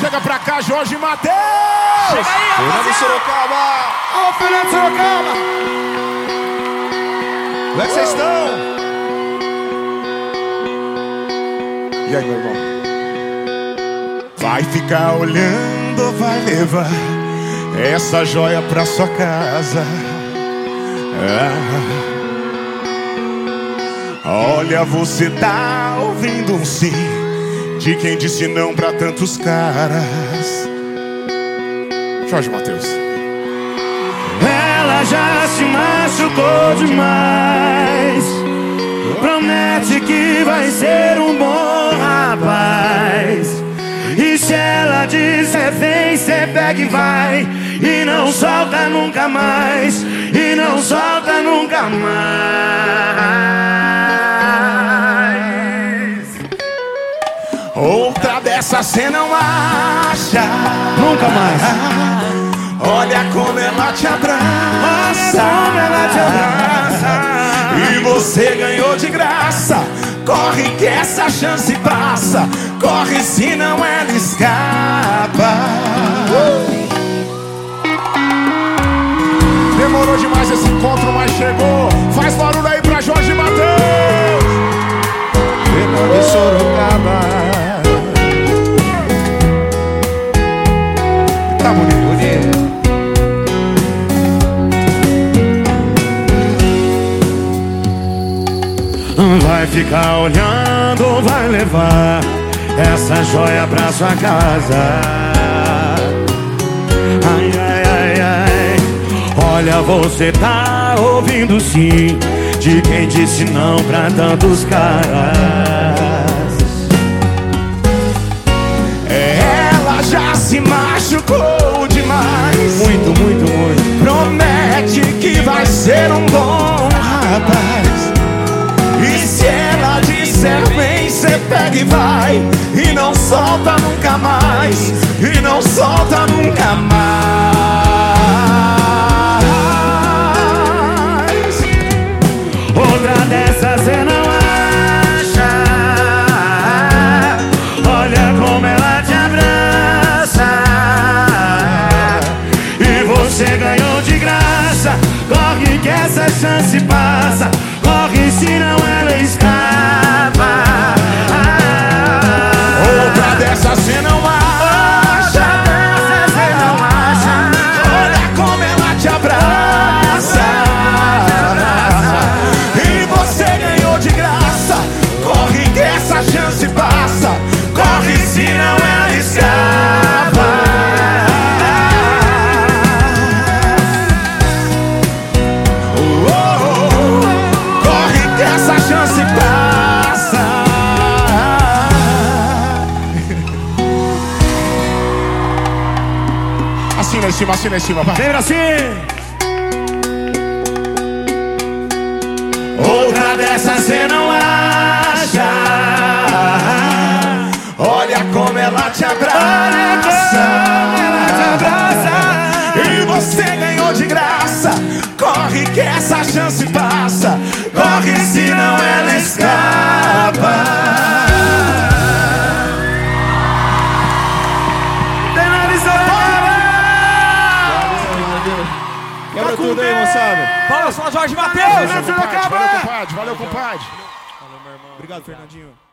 Chega pra cá, Jorge Matheus! Chega aí, Fernando Sorocaba! Ô, Fernando Sorocaba! Como é que vocês estão? E aí, meu irmão? Vai ficar olhando vai levar essa joia pra sua casa? Ah. Olha, você tá ouvindo um sim de quem disse não pra tantos caras. Jorge Matheus. Ela já se machucou demais. Promete que vai ser um bom rapaz. E se ela disser vem, cê pega e vai. E não solta nunca mais. E não solta nunca mais. Dessa cê não acha. Nunca mais. Olha como ela te abraça. Como ela te abraça. E você ganhou de graça. Corre que essa chance passa. Corre senão ela escapa. Demorou demais esse encontro, mas chegou. Ficar olhando, vai levar essa joia pra sua casa. Ai, ai, ai, ai. Olha, você tá ouvindo sim de quem disse não pra tantos caras. Ela já se machucou demais. Muito, muito, muito. Promete que vai ser um bom rapaz. E vai. E não solta nunca mais. E não solta nunca mais. Outra dessas cê não acha. Olha como ela te abraça. E você ganhou de graça. Corre que essa chance Cima, assina em cima, vai. Lembra assim? Outra dessas cê não acha. Olha como ela te abraça. ela te abraça. E você ganhou de graça. Corre que essa chance passa. Corre senão ela escapa. Quebra tudo aí, moçada! Fala só Jorge Valeu, Matheus! compadre. Valeu, compadre. Valeu, compadre. Obrigado, Fernandinho.